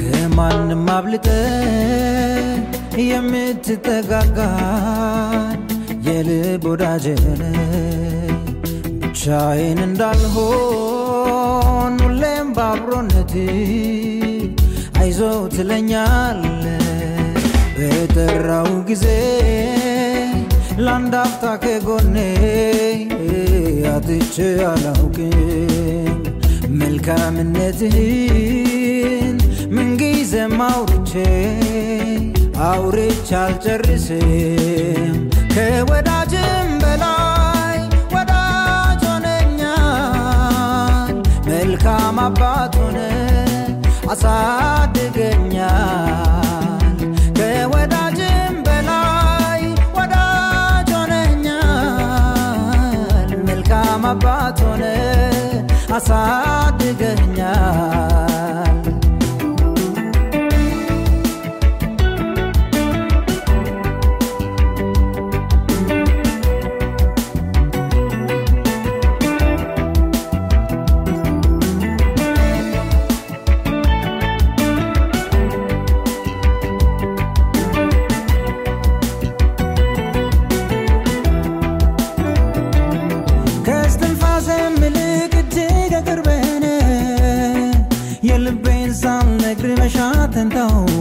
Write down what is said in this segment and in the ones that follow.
ከማንም አብልጠ የምትጠጋጋኝ የልብ ወዳጅነ ብቻዬን እንዳልሆን ሁሌም በአብሮነት አይዞ ትለኛለ በጠራው ጊዜ ለአንድ አፍታ ከጎኔ አጥቼ አላውቅም። መልካምነትህን ምንጊዜም አውርቼ አውርቼ አልጨርስም። ከወዳጅም I saw.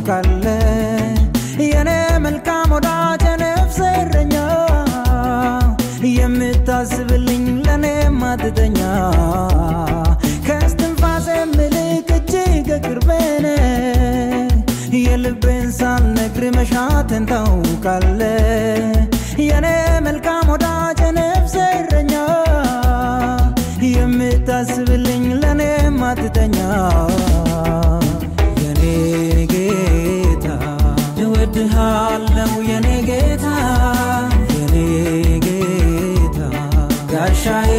ታውቃለ የኔ መልካም ወዳጅ የነፍሴ እረኛ የምታስብልኝ ለእኔ ማትተኛ። ከስትንፋሴም ይልቅ እጅግ ቅርብህ የልቤን ሳልነግር መሻትን ታውቃለ ጌታ የኔ ጌታ ጋሻዬ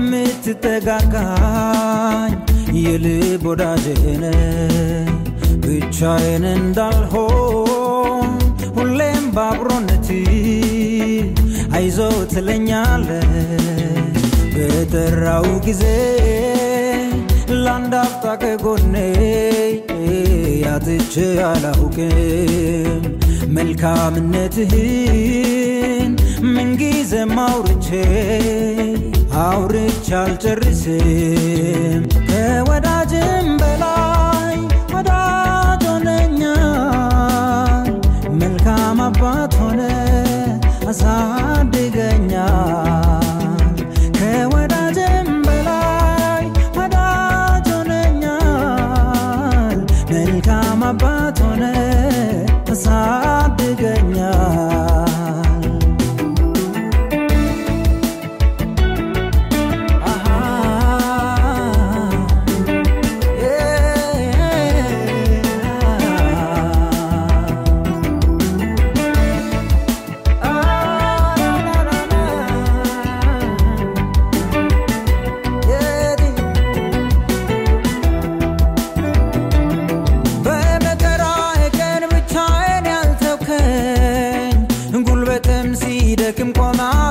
የምትጠጋጋኝ የልብ ወዳጅነ ብቻዬን እንዳልሆን ሁሌም በአብሮነት አይዞ ትለኛለ በጠራው ጊዜ ለአንድ አፍታ ከጎኔ ያትቼ አላውቅም። መልካምነትህን ምንጊዜም አውርቼ አውርቼ አልጨርስም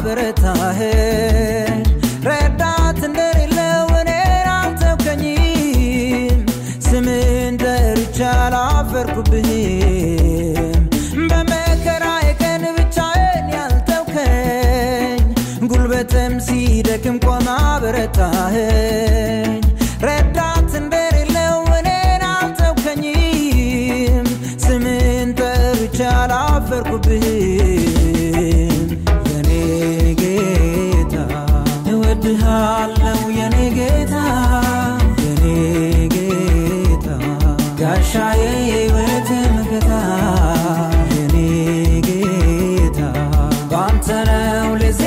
በረታኸኝ ረዳት እንደሌለው እኔን አልተውከኝም። ስምን ጠርቼ አላፈርኩብህም። በመከራዬ ቀን ብቻዬን ያልተውከኝ። ጉልበትም ሲደክም ቆማ በረታኸኝ ረዳት እንደሌለው እኔን አልተውከኝም። ስምን ጠርቼ አላፈርኩብህም አለው የኔ ጌታ የኔ ጌታ ጋሻዬ የሕይወት ምክታ የኔ ጌታ። ባንተ ልዜ